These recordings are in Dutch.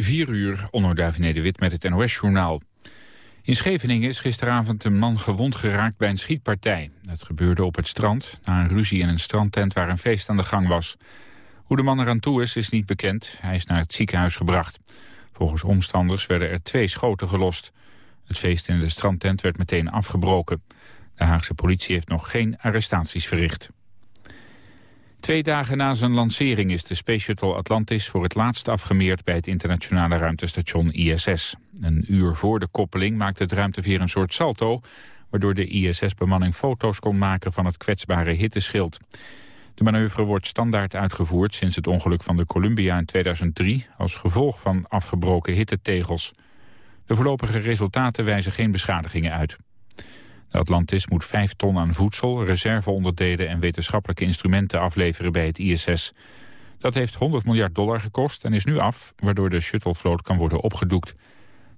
4 uur, onderduif Nederwit met het NOS-journaal. In Scheveningen is gisteravond een man gewond geraakt bij een schietpartij. Dat gebeurde op het strand, na een ruzie in een strandtent waar een feest aan de gang was. Hoe de man eraan toe is, is niet bekend. Hij is naar het ziekenhuis gebracht. Volgens omstanders werden er twee schoten gelost. Het feest in de strandtent werd meteen afgebroken. De Haagse politie heeft nog geen arrestaties verricht. Twee dagen na zijn lancering is de Space Shuttle Atlantis voor het laatst afgemeerd bij het internationale ruimtestation ISS. Een uur voor de koppeling maakte het ruimteveer een soort salto, waardoor de ISS-bemanning foto's kon maken van het kwetsbare hitteschild. De manoeuvre wordt standaard uitgevoerd sinds het ongeluk van de Columbia in 2003 als gevolg van afgebroken hittetegels. De voorlopige resultaten wijzen geen beschadigingen uit. De Atlantis moet 5 ton aan voedsel, reserveonderdelen en wetenschappelijke instrumenten afleveren bij het ISS. Dat heeft 100 miljard dollar gekost en is nu af, waardoor de shuttlevloot kan worden opgedoekt.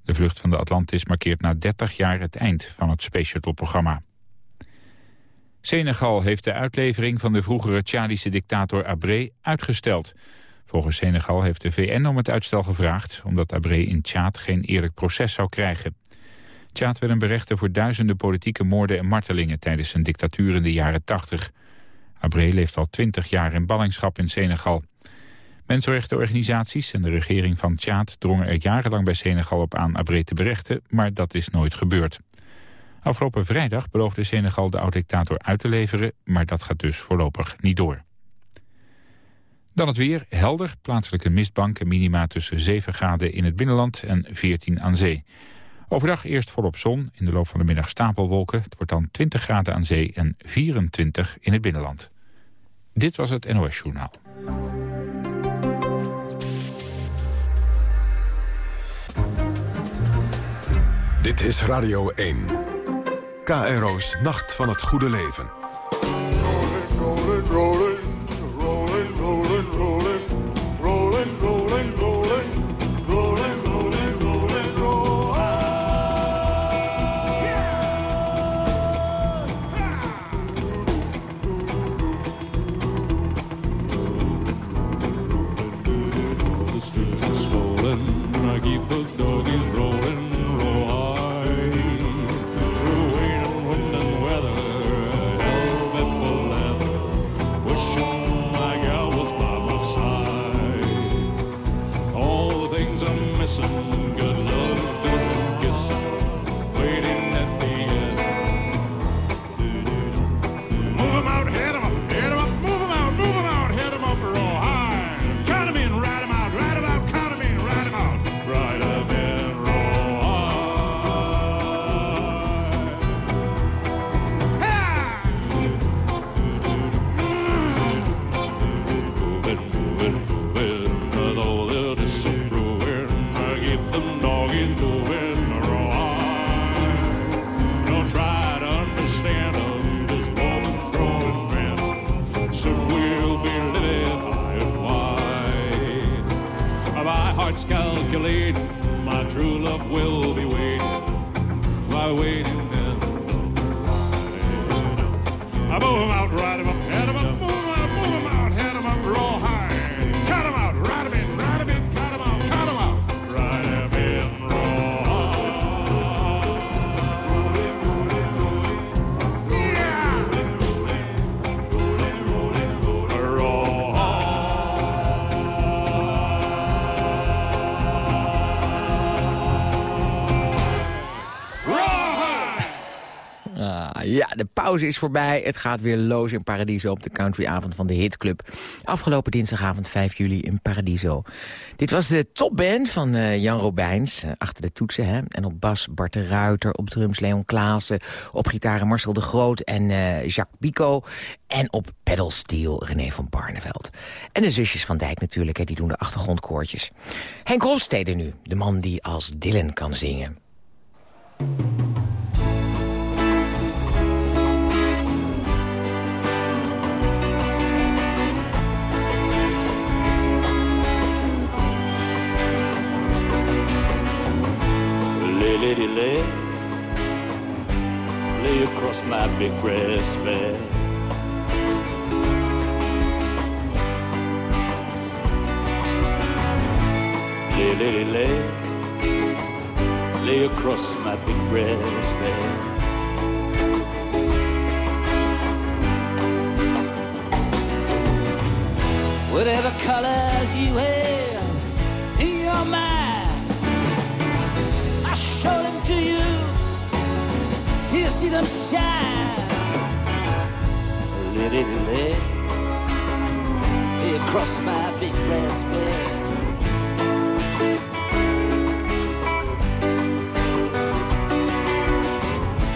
De vlucht van de Atlantis markeert na 30 jaar het eind van het Space Shuttle-programma. Senegal heeft de uitlevering van de vroegere Tjadische dictator Abré uitgesteld. Volgens Senegal heeft de VN om het uitstel gevraagd... omdat Abré in Tjaad geen eerlijk proces zou krijgen. Tjaad werd een berechter voor duizenden politieke moorden en martelingen... tijdens zijn dictatuur in de jaren 80. Abré leeft al twintig jaar in ballingschap in Senegal. Mensenrechtenorganisaties en de regering van Tjaad drongen er jarenlang bij Senegal op aan Abré te berechten, maar dat is nooit gebeurd. Afgelopen vrijdag beloofde Senegal de oud-dictator uit te leveren, maar dat gaat dus voorlopig niet door. Dan het weer, helder, plaatselijke mistbank en minima tussen 7 graden in het binnenland en 14 aan zee. Overdag eerst volop zon, in de loop van de middag stapelwolken. Het wordt dan 20 graden aan zee en 24 in het binnenland. Dit was het NOS Journaal. Dit is Radio 1. KRO's Nacht van het Goede Leven. De pauze is voorbij. Het gaat weer los in Paradiso op de countryavond van de Hitclub. Afgelopen dinsdagavond 5 juli in Paradiso. Dit was de topband van uh, Jan Robijns, uh, achter de toetsen. Hè? En op bas Bart de Ruiter, op drums Leon Klaassen... op gitaar Marcel de Groot en uh, Jacques Bico... en op pedalsteel René van Barneveld. En de zusjes van Dijk natuurlijk, hè, die doen de achtergrondkoortjes. Henk Hofstede nu, de man die als Dylan kan zingen. Lady lay, lay across my big grass bed. Lay, lay, lay, lay across my big brass bed. Whatever colors you have in your mind, see them shine. Lay, lay, lay across my big brass bed.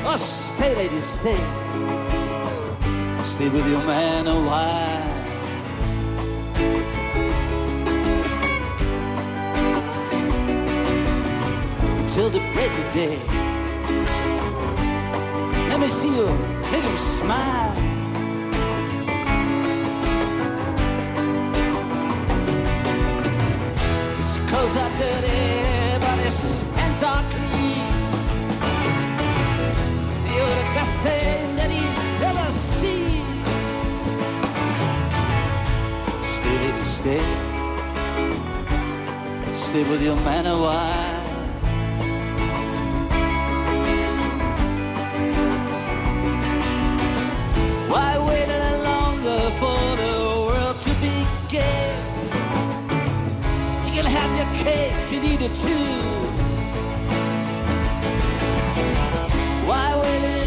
Oh, stay, lady, stay. Stay with your man a while. Till the break of day. Let me see make him smile. His clothes are dirty, but hands are clean. You're the best thing that he's ever seen. Stay, stay. Stay with your man a while. Begin? You can have your cake and eat it too. Why wait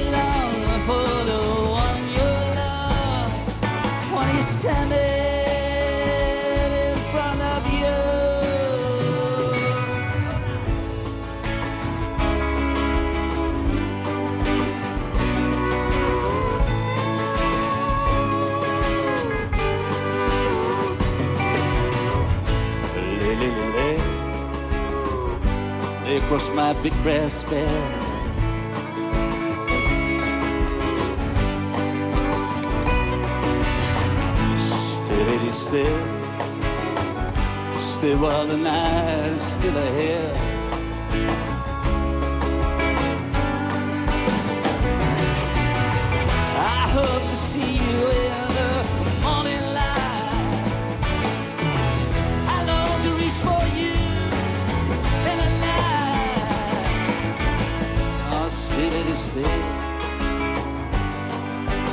across my big brass bed. Stay, lady, stay. Stay while the night is still ahead.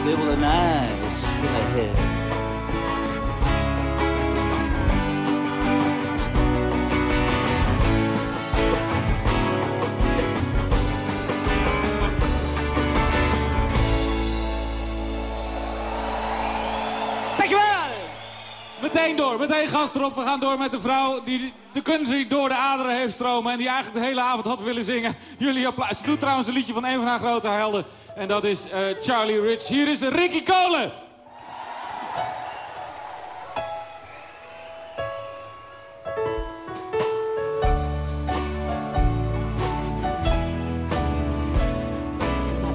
While the night is still ahead. Meteen door, meteen gas erop. We gaan door met de vrouw die de country door de aderen heeft stromen... en die eigenlijk de hele avond had willen zingen. Jullie applaus. Ze doet trouwens een liedje van een van haar grote helden. En dat is eh, Charlie Rich. Hier is Ricky Kolen.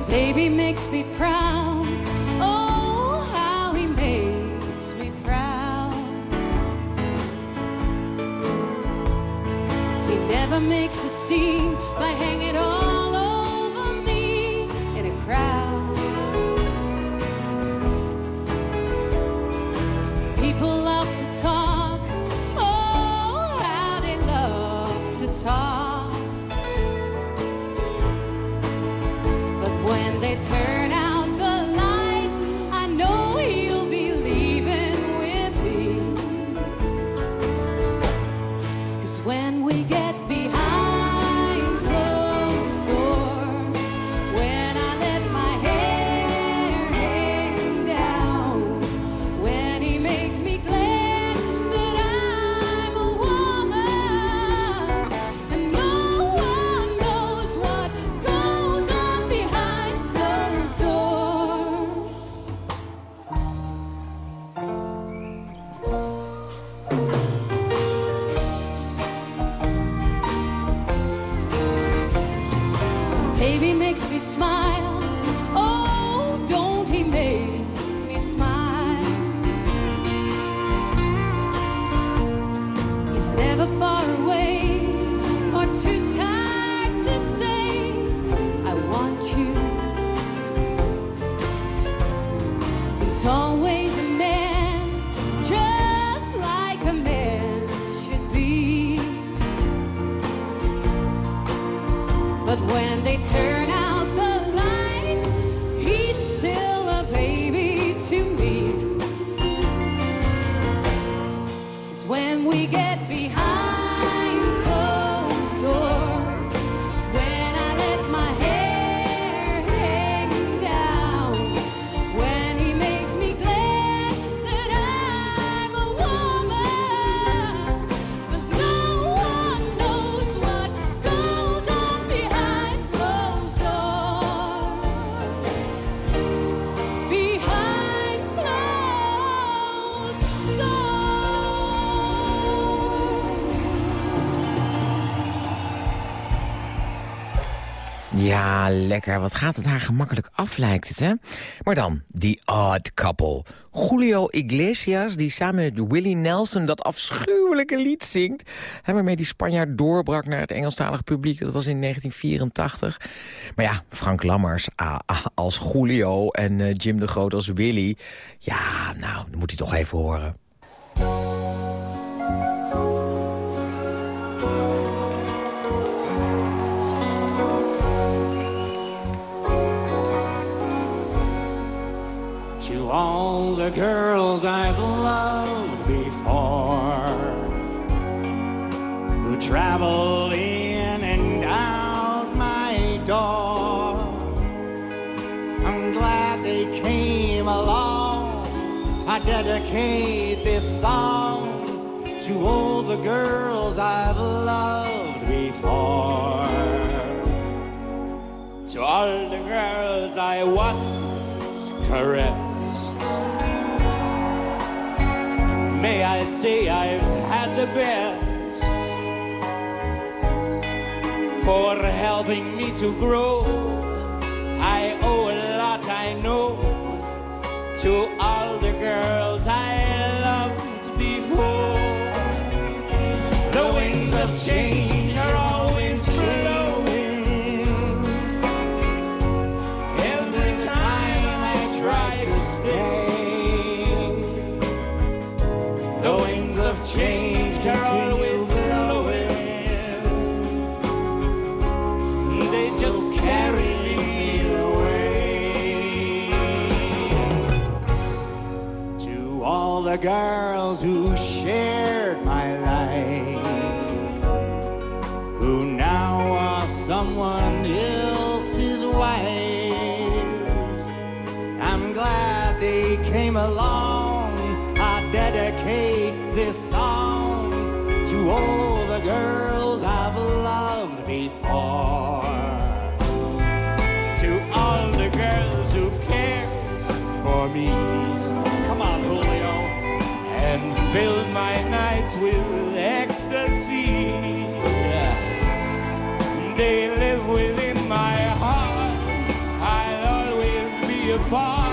Baby makes me proud. Never makes a scene by hanging all over me in a crowd. People love to talk. Oh, how they love to talk. But when they turn Ja, lekker. Wat gaat het haar gemakkelijk af, lijkt het, hè? Maar dan, die odd couple. Julio Iglesias, die samen met Willie Nelson dat afschuwelijke lied zingt... Hè, waarmee die Spanjaard doorbrak naar het Engelstalig publiek. Dat was in 1984. Maar ja, Frank Lammers ah, ah, als Julio en eh, Jim de Groot als Willy... Ja, nou, dat moet hij toch even horen. The girls I've loved before Who travel in and out my door. I'm glad they came along. I dedicate this song To all the girls I've loved before. To all the girls I once caressed. Say I've had the best for helping me to grow. I owe a lot, I know, to all the girls I loved before. The winds of change girls who shared my life, who now are someone else's wife. I'm glad they came along. I dedicate this song to all the girls I've loved before. To all the girls who cared for me. Filled my nights with ecstasy. They live within my heart. I'll always be a part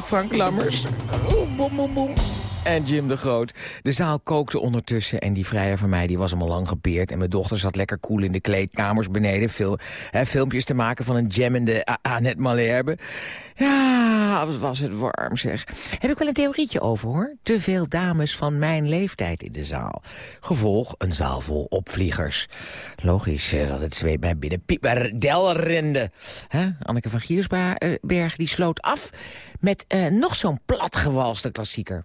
Frank Lammers. Oeh, boem, boem, boem en Jim de Groot. De zaal kookte ondertussen en die vrijer van mij die was allemaal lang gepeerd. En mijn dochter zat lekker koel in de kleedkamers beneden. Veel, hè, filmpjes te maken van een jammende Annette Malherbe. Ja, wat was het warm zeg. Heb ik wel een theorietje over hoor. Te veel dames van mijn leeftijd in de zaal. Gevolg een zaal vol opvliegers. Logisch eh, dat het zweet mij binnen Pieper Delrinde. Anneke van Giersberg eh, die sloot af met eh, nog zo'n platgewalste klassieker.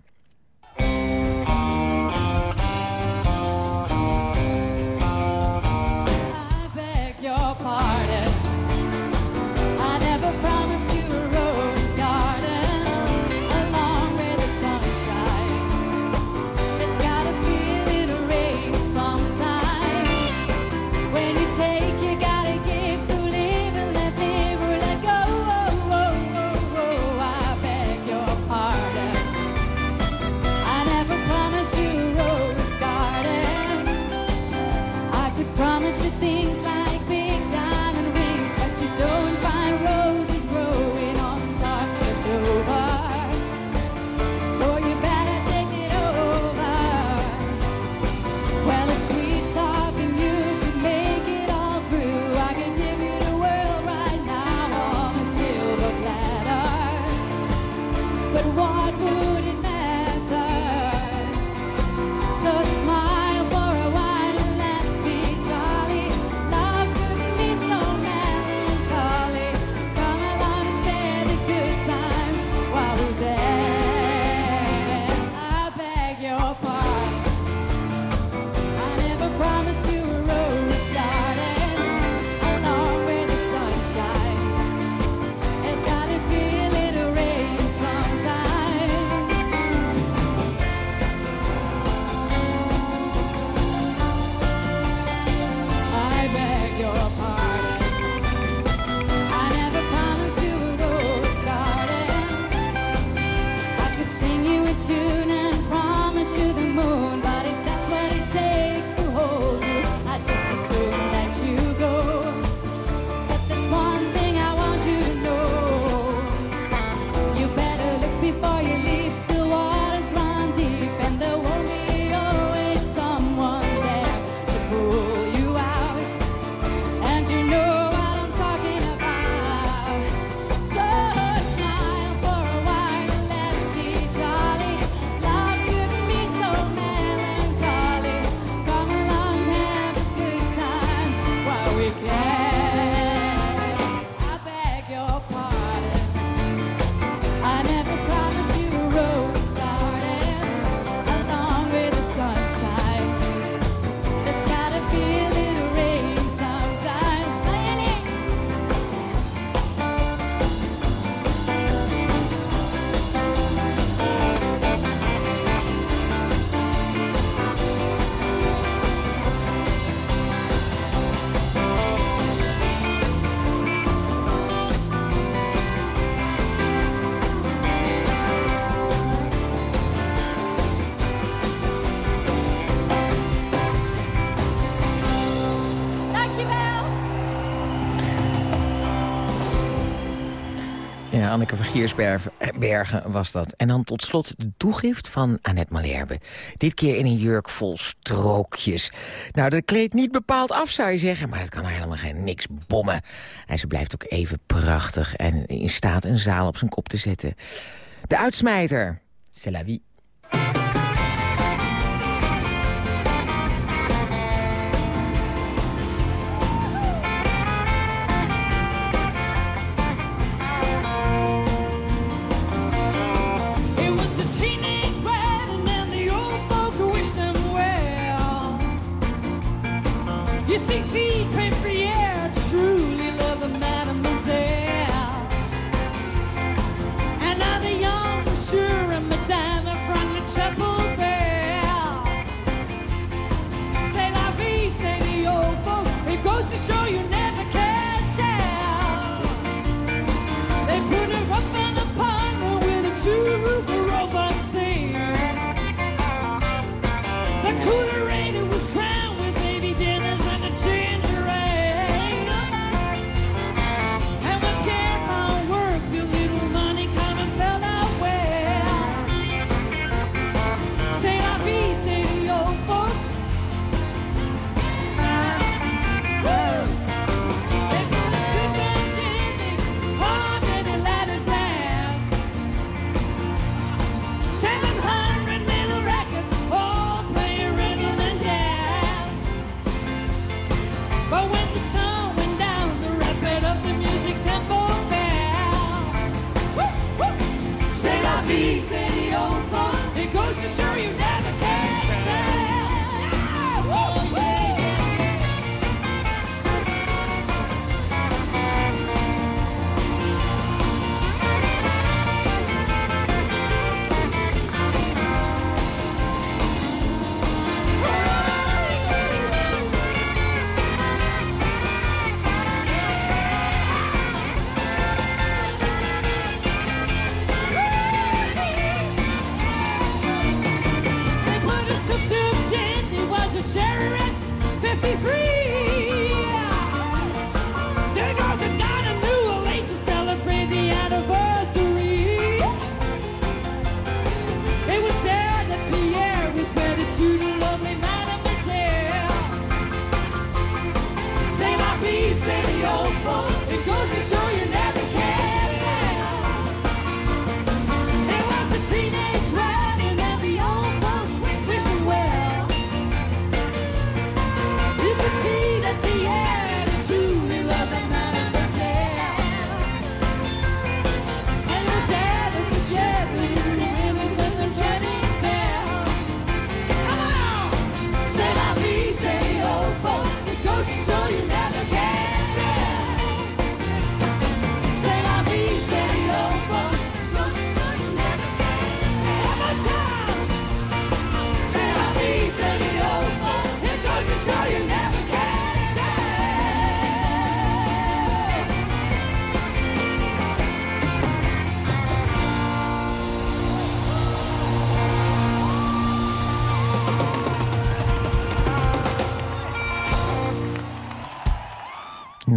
Anneke van Giersbergen eh, was dat. En dan tot slot de toegift van Annette Malherbe. Dit keer in een jurk vol strookjes. Nou, dat kleedt niet bepaald af, zou je zeggen. Maar dat kan helemaal geen niks bommen. En ze blijft ook even prachtig en in staat een zaal op zijn kop te zetten. De uitsmijter, c'est la vie.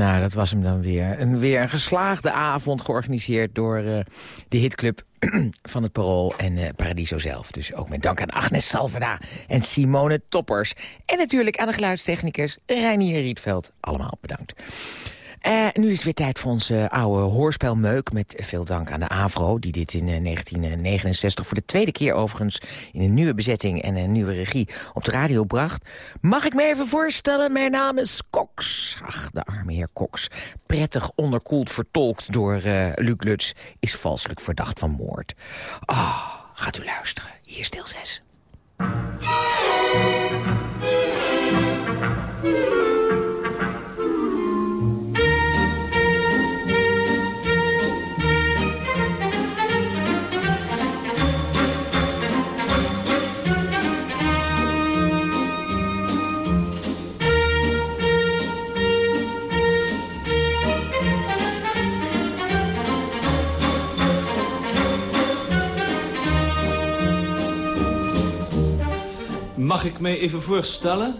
Nou, dat was hem dan weer. Een, weer een geslaagde avond georganiseerd door eh, de hitclub van het Parool en eh, Paradiso zelf. Dus ook met dank aan Agnes Salvada en Simone Toppers. En natuurlijk aan de geluidstechnicus Reinier Rietveld. Allemaal bedankt. Eh, nu is het weer tijd voor onze oude hoorspelmeuk. Met veel dank aan de AVRO, die dit in eh, 1969 voor de tweede keer overigens... in een nieuwe bezetting en een nieuwe regie op de radio bracht. Mag ik me even voorstellen? Mijn naam is Cox. Ach, de arme heer Cox. Prettig onderkoeld vertolkt door eh, Luc Lutz... is valselijk verdacht van moord. Ah, gaat u luisteren. Hier is deel Mag ik mij even voorstellen?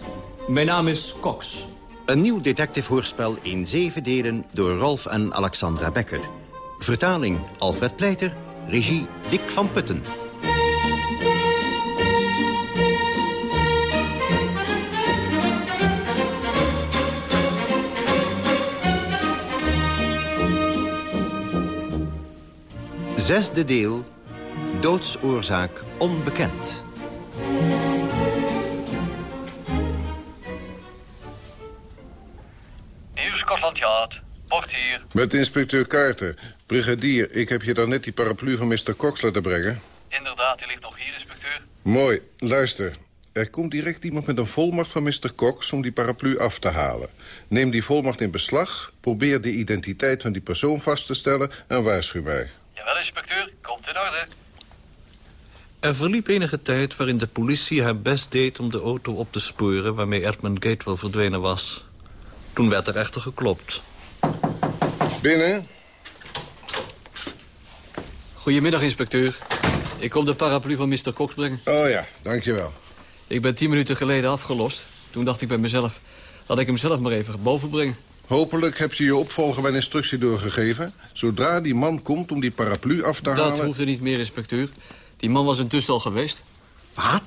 Mijn naam is Cox. Een nieuw detective-hoorspel in zeven delen door Rolf en Alexandra Becker. Vertaling Alfred Pleiter, regie Dick van Putten. Zesde deel, doodsoorzaak onbekend. Scotland Yard. Port hier. Met inspecteur Carter. Brigadier, ik heb je dan net die paraplu van Mr. Cox laten brengen. Inderdaad, die ligt nog hier, inspecteur. Mooi. Luister. Er komt direct iemand met een volmacht van Mr. Cox om die paraplu af te halen. Neem die volmacht in beslag, probeer de identiteit van die persoon vast te stellen... en waarschuw mij. Jawel, inspecteur. Komt in orde. Er verliep enige tijd waarin de politie haar best deed om de auto op te sporen... waarmee Edmund Gatewell verdwenen was. Toen werd er echter geklopt. Binnen. Goedemiddag, inspecteur. Ik kom de paraplu van Mr. Cox brengen. Oh ja, dankjewel. Ik ben tien minuten geleden afgelost. Toen dacht ik bij mezelf, laat ik hem zelf maar even boven brengen. Hopelijk heb je je opvolger mijn instructie doorgegeven. Zodra die man komt om die paraplu af te Dat halen... hoefde niet meer, inspecteur. Die man was intussen al geweest. Wat?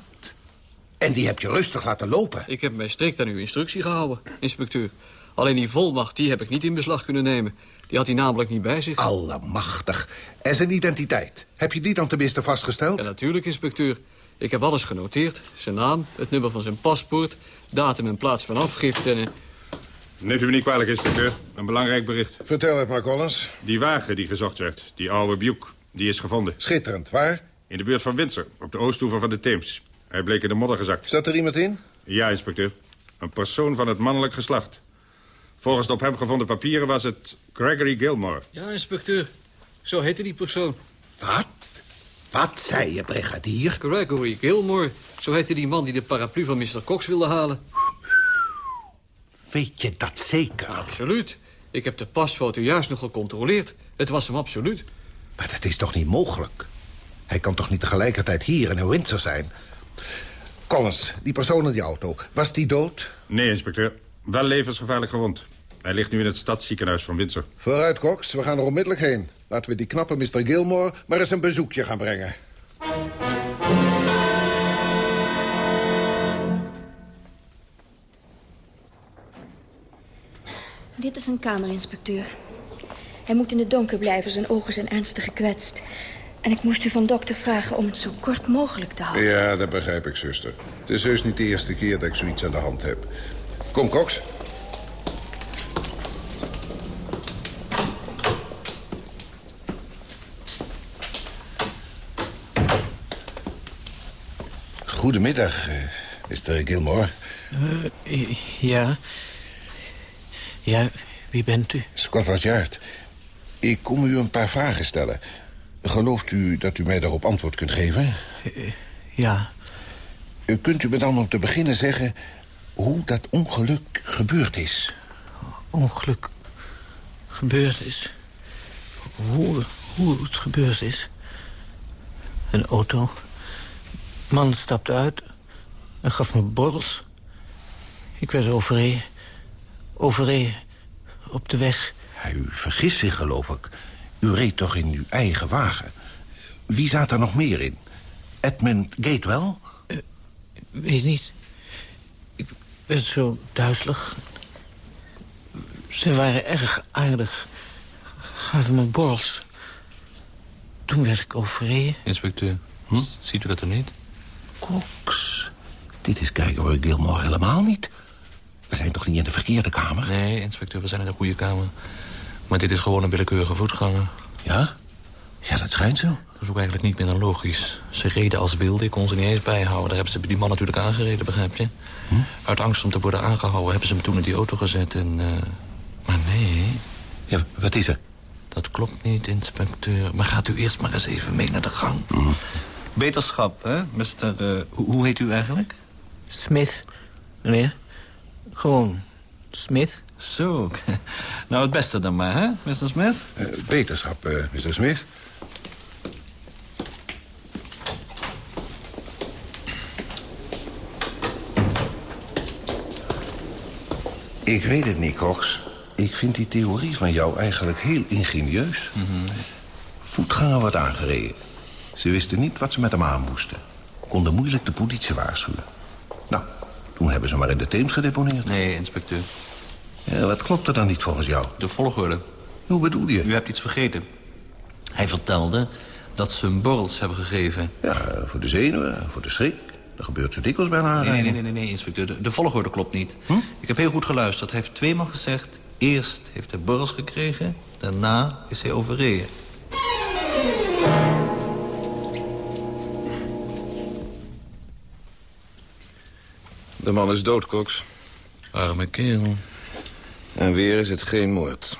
En die heb je rustig laten lopen? Ik heb mij strikt aan uw instructie gehouden, inspecteur. Alleen die volmacht, die heb ik niet in beslag kunnen nemen. Die had hij namelijk niet bij zich. Allemachtig. En zijn identiteit? Heb je die dan tenminste vastgesteld? Ja, natuurlijk, inspecteur. Ik heb alles genoteerd. Zijn naam, het nummer van zijn paspoort... datum en plaats van afgifte en... Neemt u me niet kwalijk, inspecteur. Een belangrijk bericht. Vertel het maar, Collins. Die wagen die gezocht werd, die oude Buke, die is gevonden. Schitterend. Waar? In de buurt van Windsor, op de oostoever van de Theems. Hij bleek in de modder gezakt. Zat er iemand in? Ja, inspecteur. Een persoon van het mannelijk geslacht. Volgens de op hem gevonden papieren was het Gregory Gilmore. Ja, inspecteur. Zo heette die persoon. Wat? Wat zei je, brigadier? Gregory Gilmore. Zo heette die man die de paraplu van Mr. Cox wilde halen. Weet je dat zeker? Absoluut. Ik heb de pasfoto juist nog gecontroleerd. Het was hem absoluut. Maar dat is toch niet mogelijk? Hij kan toch niet tegelijkertijd hier en in Windsor zijn? Collins, die persoon in die auto, was die dood? Nee, inspecteur. Wel levensgevaarlijk gewond. Hij ligt nu in het stadsziekenhuis van Windsor. Vooruit, Cox. We gaan er onmiddellijk heen. Laten we die knappe Mr. Gilmore maar eens een bezoekje gaan brengen. Dit is een kamerinspecteur. Hij moet in het donker blijven, zijn ogen zijn ernstig gekwetst. En ik moest u van dokter vragen om het zo kort mogelijk te houden. Ja, dat begrijp ik, zuster. Het is heus niet de eerste keer dat ik zoiets aan de hand heb. Kom, Cox. Goedemiddag, eh, Mr. Gilmore. Eh, ja. Ja, wie bent u? Scotland Yard. Ik kom u een paar vragen stellen. Gelooft u dat u mij daarop antwoord kunt geven? Eh, ja. U kunt u me dan om te beginnen zeggen... hoe dat ongeluk gebeurd is? Ongeluk gebeurd is. Hoe, hoe het gebeurd is. Een auto. Man stapte uit en gaf me borrels. Ik werd overreden. Overreden. Op de weg. Ja, u vergist zich, geloof ik. U reed toch in uw eigen wagen? Wie zat er nog meer in? Edmund Gatewell? Weet niet. Ik werd zo duizelig. Ze waren erg aardig. Gaven me borrels. Toen werd ik overreden. Inspecteur, ziet u dat er niet? Cox, dit is Gregor Gilmore helemaal niet. We zijn toch niet in de verkeerde kamer? Nee, inspecteur, we zijn in de goede kamer. Maar dit is gewoon een willekeurige voetganger. Ja? Ja, dat schijnt zo. Dat is ook eigenlijk niet meer dan logisch. Ze reden als wilde, ik kon ze niet eens bijhouden. Daar hebben ze die man natuurlijk aangereden, begrijp je? Uit angst om te worden aangehouden hebben ze hem toen in die auto gezet en... eh, Maar nee... Ja, wat is er? Dat klopt niet, inspecteur. Maar gaat u eerst maar eens even mee naar de gang. Beterschap, hè, mister... eh, hoe, hoe heet u eigenlijk? Smith, meneer. Gewoon Smith. Zo, nou het beste dan maar, hè, Mr. Smith? Eh, beterschap, eh, Mr. Smith. Ik weet het niet, Cox. Ik vind die theorie van jou eigenlijk heel ingenieus. Voetganger wordt aangereden. Ze wisten niet wat ze met hem aan moesten. Konden moeilijk de politie waarschuwen. Nou, toen hebben ze maar in de Theems gedeponeerd. Nee, inspecteur. Ja, wat klopt er dan niet volgens jou? De volgorde. Hoe bedoel je? U hebt iets vergeten. Hij vertelde dat ze hem borrels hebben gegeven. Ja, voor de zenuwen, voor de schrik. Dat gebeurt zo dikwijls bij een Nee, nee, nee, nee, nee, inspecteur. De, de volgorde klopt niet. Ik heb heel goed geluisterd. Hij heeft tweemaal gezegd... eerst heeft hij borrels gekregen, daarna is hij overreden. De man is dood, Cox. Arme kerel. En weer is het geen moord.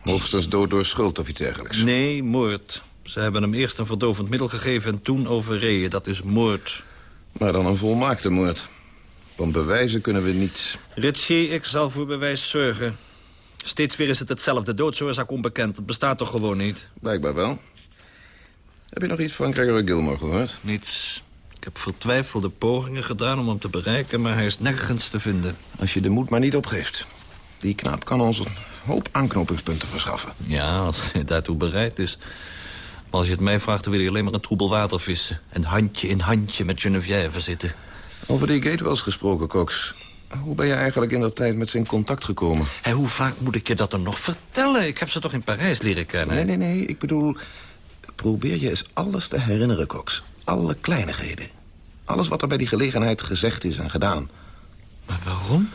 Hoogstens dood door schuld of iets dergelijks. Nee, moord. Ze hebben hem eerst een verdovend middel gegeven en toen overreden. Dat is moord. Maar dan een volmaakte moord. Want bewijzen kunnen we niet. Ritchie, ik zal voor bewijs zorgen. Steeds weer is het hetzelfde. Doodsoorzaak onbekend. Het bestaat toch gewoon niet? Blijkbaar wel. Heb je nog iets van Gregory Gilmore gehoord? Niets. Ik heb vertwijfelde pogingen gedaan om hem te bereiken... maar hij is nergens te vinden. Als je de moed maar niet opgeeft. Die knaap kan ons een hoop aanknopingspunten verschaffen. Ja, als hij daartoe bereid is. Maar als je het mij vraagt, dan wil je alleen maar een troebel water vissen. En handje in handje met Geneviève zitten. Over die Gatewells gesproken, Cox. Hoe ben je eigenlijk in dat tijd met zijn contact gekomen? Hé, hoe vaak moet ik je dat dan nog vertellen? Ik heb ze toch in Parijs leren kennen? Nee, nee, nee. Ik bedoel, probeer je eens alles te herinneren, Cox. Alle kleinigheden. Alles wat er bij die gelegenheid gezegd is en gedaan. Maar waarom?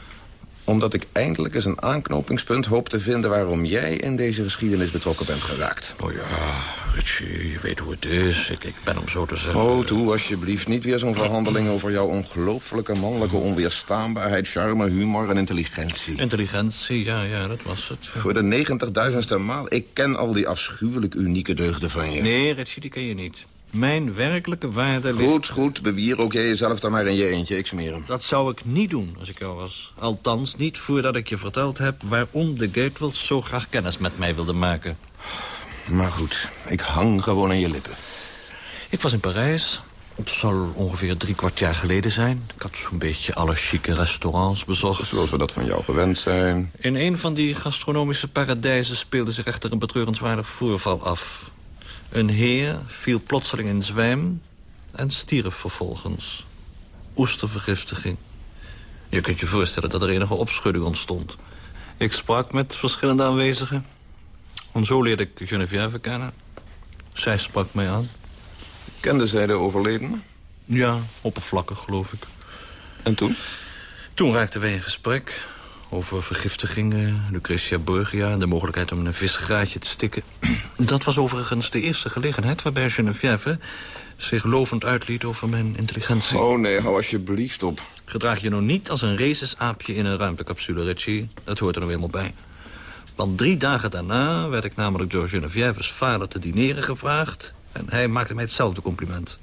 Omdat ik eindelijk eens een aanknopingspunt hoop te vinden... waarom jij in deze geschiedenis betrokken bent geraakt. Oh ja, Richie, je weet hoe het is. Ik, ik ben om zo te zeggen... Oh, toe, alsjeblieft. Niet weer zo'n verhandeling over jouw ongelooflijke mannelijke onweerstaanbaarheid... charme, humor en intelligentie. Intelligentie, ja, ja, dat was het. Voor de negentigduizendste maal. Ik ken al die afschuwelijk unieke deugden van je. Nee, Richie, die ken je niet. Mijn werkelijke waarde ligt... Goed, goed. Bewier ook jij jezelf dan maar in je eentje. Ik smeer hem. Dat zou ik niet doen als ik jou was. Althans, niet voordat ik je verteld heb... waarom de Gatewells zo graag kennis met mij wilden maken. Maar goed, ik hang gewoon aan je lippen. Ik was in Parijs. Het zal ongeveer drie kwart jaar geleden zijn. Ik had zo'n beetje alle chique restaurants bezocht. Zoals we dat van jou gewend zijn. In een van die gastronomische paradijzen speelde zich echter een betreurenswaardig voorval af. Een heer viel plotseling in zwijm en stierf vervolgens. Oestervergiftiging. Je kunt je voorstellen dat er enige opschudding ontstond. Ik sprak met verschillende aanwezigen. En zo leerde ik Geneviève kennen. Zij sprak mij aan. Kende zij de overledene? Ja, oppervlakkig geloof ik. En toen? Toen raakten wij in gesprek over vergiftigingen, Lucretia Borgia... en de mogelijkheid om een visgraatje te stikken. Dat was overigens de eerste gelegenheid waarbij Geneviève zich lovend uitliet over mijn intelligentie. Oh nee, hou alsjeblieft op. Gedraag je nou niet als een racesaapje in een ruimtecapsule, Richie. Dat hoort er nou eenmaal bij. Want drie dagen daarna werd ik namelijk door Genevieve's vader te dineren gevraagd... en hij maakte mij hetzelfde compliment.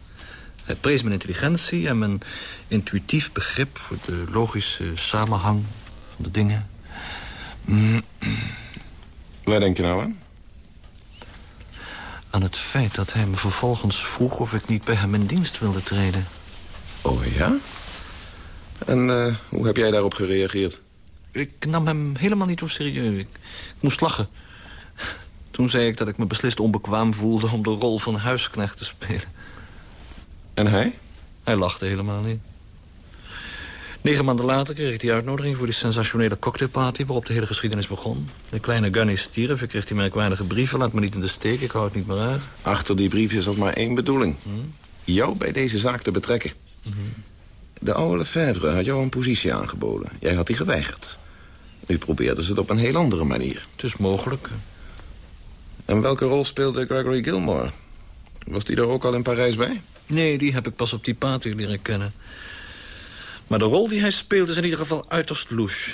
Hij prees mijn intelligentie en mijn intuïtief begrip... voor de logische samenhang de dingen. Waar denk je nou aan? Aan het feit dat hij me vervolgens vroeg of ik niet bij hem in dienst wilde treden. Oh ja? En eh, hoe heb jij daarop gereageerd? Ik nam hem helemaal niet zo serieus. Ik, ik moest lachen. Toen zei ik dat ik me beslist onbekwaam voelde om de rol van huisknecht te spelen. En hij? Hij lachte helemaal niet. Negen maanden later kreeg ik die uitnodiging voor die sensationele cocktailparty... waarop de hele geschiedenis begon. De kleine Gunny stierf, ik kreeg die merkwaardige brieven... laat me niet in de steek, ik hou het niet meer uit. Achter die briefjes zat maar één bedoeling. Jou bij deze zaak te betrekken. De oude Lefebvre had jou een positie aangeboden. Jij had die geweigerd. Nu probeerden ze het op een heel andere manier. Het is mogelijk. En welke rol speelde Gregory Gilmore? Was die er ook al in Parijs bij? Nee, die heb ik pas op die party leren kennen. Maar de rol die hij speelt is in ieder geval uiterst louche.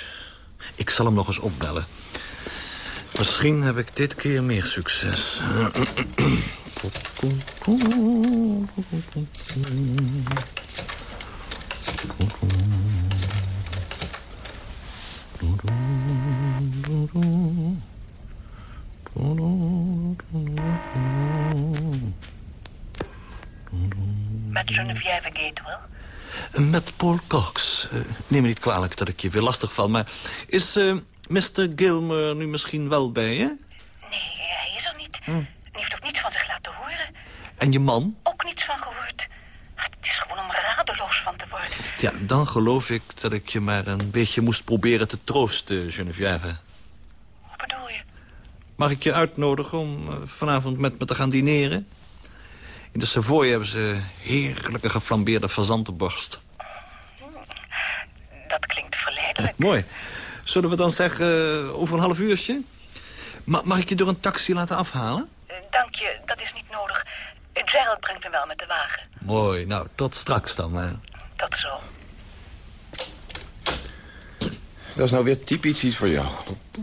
Ik zal hem nog eens opbellen. Misschien heb ik dit keer meer succes. Met Geneviève Gatewell? Met Paul Cox. Eh, neem me niet kwalijk dat ik je weer lastig val, maar... is eh, Mr. Gilmer nu misschien wel bij je? Nee, hij is er niet. Hm. Hij heeft ook niets van zich laten horen. En je man? Ook niets van gehoord. Het is gewoon om radeloos van te worden. Ja, dan geloof ik dat ik je maar een beetje moest proberen te troosten, Geneviève. Wat bedoel je? Mag ik je uitnodigen om eh, vanavond met me te gaan dineren? In de Savoy hebben ze heerlijke geflambeerde fazantenborst. Dat klinkt verleidelijk. Mooi. Zullen we dan zeggen eh, over een half uurtje? Ma- mag ik je door een taxi laten afhalen? Eh, Dank je, dat is niet nodig. Eh, Gerald brengt hem wel met de wagen. Mooi, nou, tot straks dan. Hè. Dat zo. Dat is nou weer typisch iets voor jou.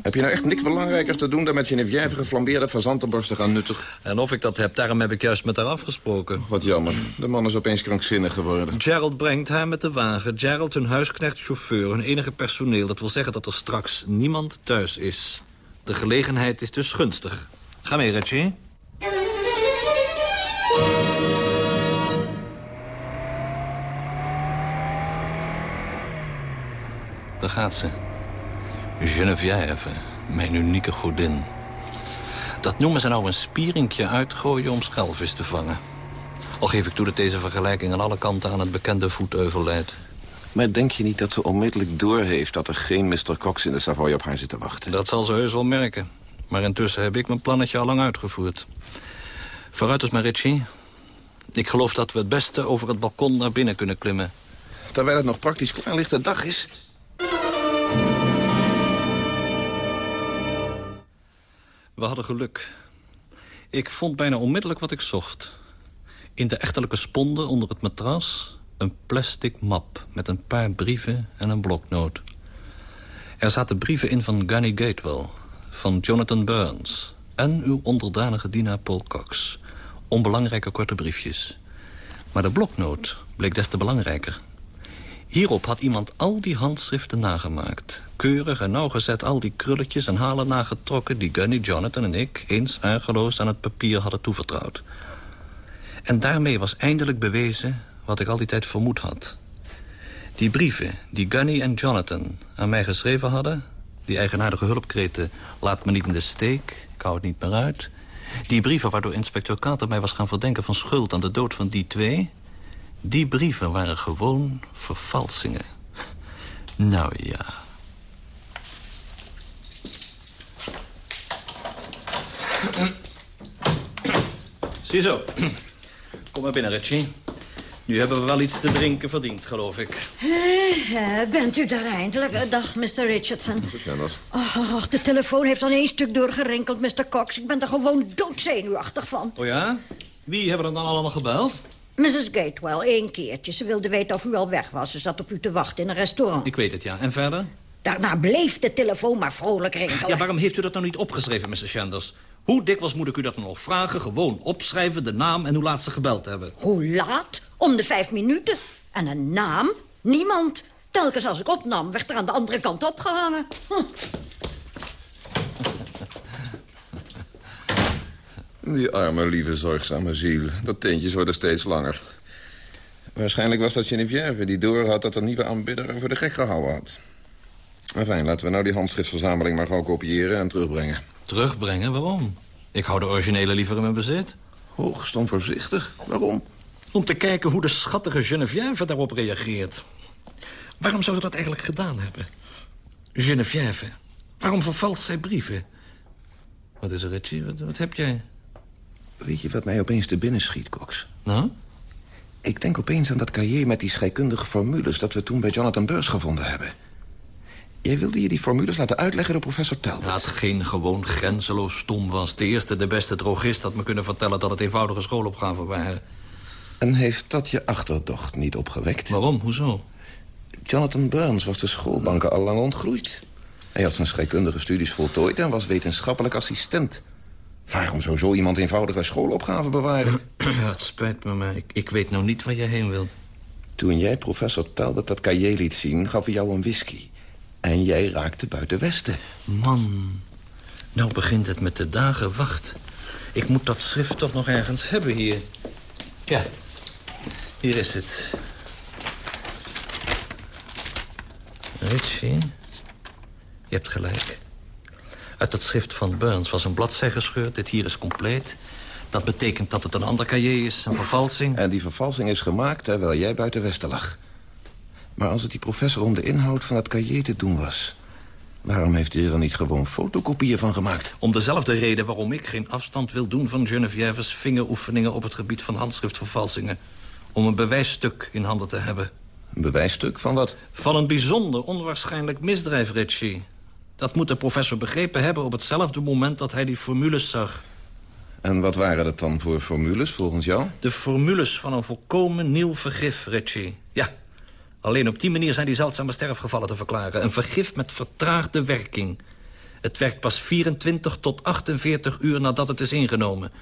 Heb je nou echt niks belangrijkers te doen... dan met Geneviève geflambeerde fazantenborst te gaan nuttigen? En of ik dat heb, daarom heb ik juist met haar afgesproken. Wat jammer. De man is opeens krankzinnig geworden. Gerald brengt haar met de wagen. Gerald, hun huisknecht, chauffeur, hun enige personeel. Dat wil zeggen dat er straks niemand thuis is. De gelegenheid is dus gunstig. Ga mee, Reggie. Daar gaat ze. Geneviève, mijn unieke godin. Dat noemen ze nou een spierinkje uitgooien om schelvis te vangen. Al geef ik toe dat deze vergelijking aan alle kanten aan het bekende voeteuvel leidt. Maar denk je niet dat ze onmiddellijk doorheeft... dat er geen Mr. Cox in de Savoy op haar zit te wachten? Dat zal ze heus wel merken. Maar intussen heb ik mijn plannetje al lang uitgevoerd. Vooruit dus maar, Richie. Ik geloof dat we het beste over het balkon naar binnen kunnen klimmen. Terwijl het nog praktisch klaarlichte dag is... We hadden geluk. Ik vond bijna onmiddellijk wat ik zocht. In de echterlijke sponde onder het matras... een plastic map met een paar brieven en een bloknoot. Er zaten brieven in van Gunny Gatewell, van Jonathan Burns... en uw onderdanige dienaar Paul Cox. Onbelangrijke korte briefjes. Maar de bloknoot bleek des te belangrijker. Hierop had iemand al die handschriften nagemaakt. Keurig en nauwgezet al die krulletjes en halen nagetrokken... die Gunny, Jonathan en ik eens argeloos aan het papier hadden toevertrouwd. En daarmee was eindelijk bewezen wat ik al die tijd vermoed had. Die brieven die Gunny en Jonathan aan mij geschreven hadden... die eigenaardige hulpkreten laat me niet in de steek, ik hou het niet meer uit... die brieven waardoor inspecteur Carter mij was gaan verdenken van schuld aan de dood van die twee... die brieven waren gewoon vervalsingen. Nou ja... Ziezo. Kom maar binnen, Richie. Nu hebben we wel iets te drinken verdiend, geloof ik. Bent u daar eindelijk? Eh, Dag, Mr. Richardson. Oh, de telefoon heeft al één stuk doorgerinkeld, Mr. Cox. Ik ben er gewoon doodzenuwachtig van. Oh ja? Wie hebben er dan allemaal gebeld? Mrs. Gatewell, één keertje. Ze wilde weten of u al weg was. Ze zat op u te wachten in een restaurant. Ik weet het, ja. En verder? Daarna bleef de telefoon maar vrolijk rinkelen. Ja, waarom heeft u dat nou niet opgeschreven, Mr. Sanders? Hoe dikwijls moet ik u dat nog vragen? Gewoon opschrijven, de naam en hoe laat ze gebeld hebben. Hoe laat? Om de vijf minuten. En een naam? Niemand. Telkens als ik opnam, werd er aan de andere kant opgehangen. Hm. Die arme, lieve, zorgzame ziel. Dat tintjes worden steeds langer. Waarschijnlijk was dat Geneviève die doorhad dat een nieuwe aanbidder voor de gek gehouden had. Maar fijn, laten we nou die handschriftverzameling maar gewoon kopiëren en terugbrengen. Terugbrengen? Waarom? Ik hou de originele liever in mijn bezit. Hoogst onvoorzichtig. Waarom? Om te kijken hoe de schattige Geneviève daarop reageert. Waarom zou ze dat eigenlijk gedaan hebben? Geneviève. Waarom vervalst zij brieven? Wat is er, Richie? Wat, wat heb jij? Weet je wat mij opeens te binnen schiet, Cox? Nou? Ik denk opeens aan dat cahier met die scheikundige formules... dat we toen bij Jonathan Beurs gevonden hebben. Jij wilde je die formules laten uitleggen door professor Talbot. Dat geen gewoon grenzeloos stom was. De eerste, de beste drogist had me kunnen vertellen... dat het eenvoudige schoolopgaven waren. En heeft dat je achterdocht niet opgewekt? Waarom? Hoezo? Jonathan Burns was de schoolbanken al lang ontgroeid. Hij had zijn scheikundige studies voltooid en was wetenschappelijk assistent. Waarom zou zo iemand eenvoudige schoolopgaven bewaren? Ja, het spijt me, maar ik, ik weet nou niet waar je heen wilt. Toen jij professor Talbot dat cahier liet zien, gaf hij jou een whisky. En jij raakte buiten Westen. Man, nou begint het met de dagen. Wacht, ik moet dat schrift toch nog ergens hebben hier. Ja, hier is het. Richie, je hebt gelijk. Uit het schrift van Burns was een bladzij gescheurd. Dit hier is compleet. Dat betekent dat het een ander cahier is, een vervalsing. En die vervalsing is gemaakt terwijl jij buiten Westen lag. Maar als het die professor om de inhoud van het cahier te doen was... waarom heeft hij er dan niet gewoon fotokopieën van gemaakt? Om dezelfde reden waarom ik geen afstand wil doen van Genevieve's vingeroefeningen op het gebied van handschriftvervalsingen. Om een bewijsstuk in handen te hebben. Een bewijsstuk van wat? Van een bijzonder onwaarschijnlijk misdrijf, Richie. Dat moet de professor begrepen hebben op hetzelfde moment dat hij die formules zag. En wat waren dat dan voor formules volgens jou? De formules van een volkomen nieuw vergif, Richie. Ja, alleen op die manier zijn die zeldzame sterfgevallen te verklaren. Een vergif met vertraagde werking. Het werkt pas 24 tot 48 uur nadat het is ingenomen.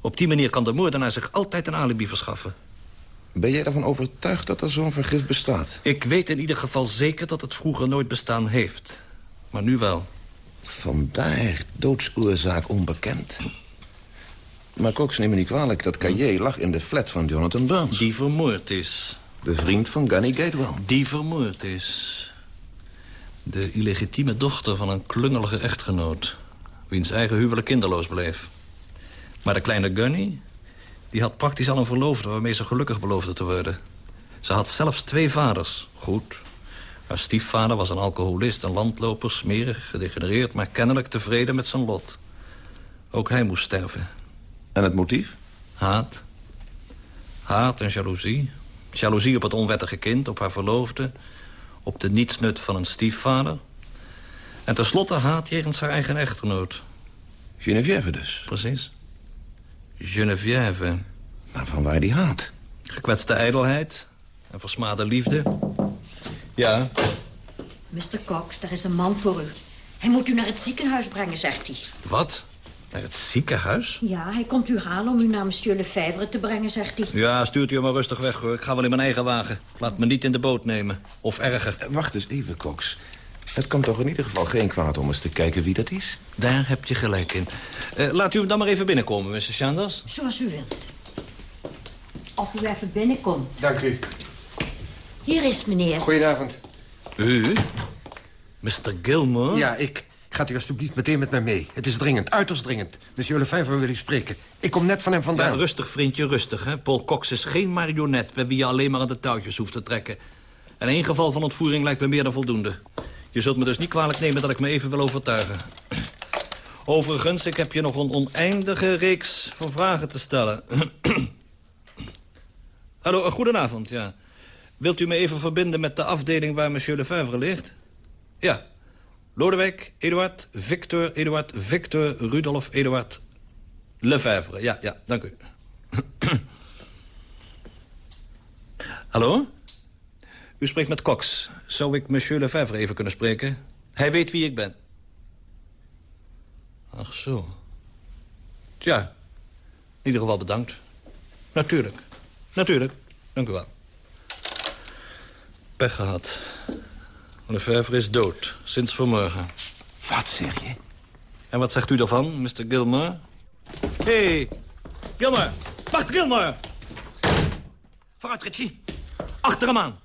Op die manier kan de moordenaar zich altijd een alibi verschaffen. Ben jij ervan overtuigd dat er zo'n vergif bestaat? Ik weet in ieder geval zeker dat het vroeger nooit bestaan heeft. Maar nu wel. Vandaar doodsoorzaak onbekend. Maar Cox, neem me niet kwalijk. Dat cahier lag in de flat van Jonathan Burns. Die vermoord is. De vriend van Gunny Gatewell. Die vermoord is. De illegitieme dochter van een klungelige echtgenoot. Wiens eigen huwelijk kinderloos bleef. Maar de kleine Gunny... die had praktisch al een verloofde waarmee ze gelukkig beloofde te worden. Ze had zelfs twee vaders. Goed. Haar stiefvader was een alcoholist, een landloper, smerig, gedegenereerd... maar kennelijk tevreden met zijn lot. Ook hij moest sterven. En het motief? Haat. Haat en jaloezie. Jaloezie op het onwettige kind, op haar verloofde... op de nietsnut van een stiefvader. En tenslotte haat jegens haar eigen echtgenoot. Geneviève dus? Precies. Geneviève. Maar van waar die haat? Gekwetste ijdelheid en versmade liefde. Ja. Mr. Cox, daar is een man voor u. Hij moet u naar het ziekenhuis brengen, zegt hij. Wat? Naar het ziekenhuis? Ja, hij komt u halen om u naar monsieur Lefebvre te brengen, zegt hij. Ja, stuurt u hem maar rustig weg, hoor. Ik ga wel in mijn eigen wagen. Laat me niet in de boot nemen. Of erger. Eh, Wacht eens even, Cox. Het kan toch in ieder geval geen kwaad om eens te kijken wie dat is? Daar heb je gelijk in. Eh, laat u hem dan maar even binnenkomen, Mr. Sanders. Zoals u wilt. of u even binnenkomt. Dank u. Hier is meneer. Goedenavond. U? Mr. Gilmore? Ja, ik. Gaat u alstublieft meteen met mij mee. Het is dringend, uiterst dringend. Monsieur Lefebvre wil u spreken. Ik kom net van hem vandaan. Ja, rustig, vriendje, rustig. Hè? Paul Cox is geen marionet... bij wie je alleen maar aan de touwtjes hoeft te trekken. En één geval van ontvoering lijkt me meer dan voldoende. Je zult me dus niet kwalijk nemen dat ik me even wil overtuigen. Overigens, ik heb je nog een oneindige reeks van vragen te stellen. Hallo, eh, goedenavond, ja. Wilt u me even verbinden met de afdeling waar monsieur Lefebvre ligt? Ja. Lodewijk, Eduard, Victor, Eduard, Victor, Rudolf, Eduard, Lefebvre. Ja, ja, dank u. Hallo? U spreekt met Cox. Zou ik monsieur Lefebvre even kunnen spreken? Hij weet wie ik ben. Ach zo. Tja, in ieder geval bedankt. Natuurlijk. Natuurlijk. Dank u wel. Pech gehad. Lefebvre is dood, sinds vanmorgen. Wat zeg je? En wat zegt u daarvan, Mr. Gilmore? Hé, hey, Gilmore! Wacht, Gilmore! Vooruit, Ritchie. Achter hem aan.